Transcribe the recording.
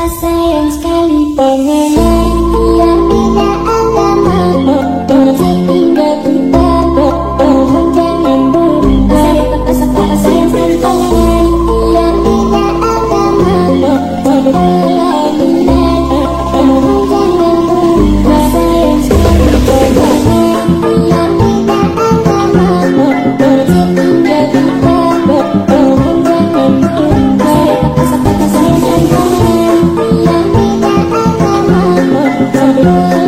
rasa sayang sekali pengen Thank you.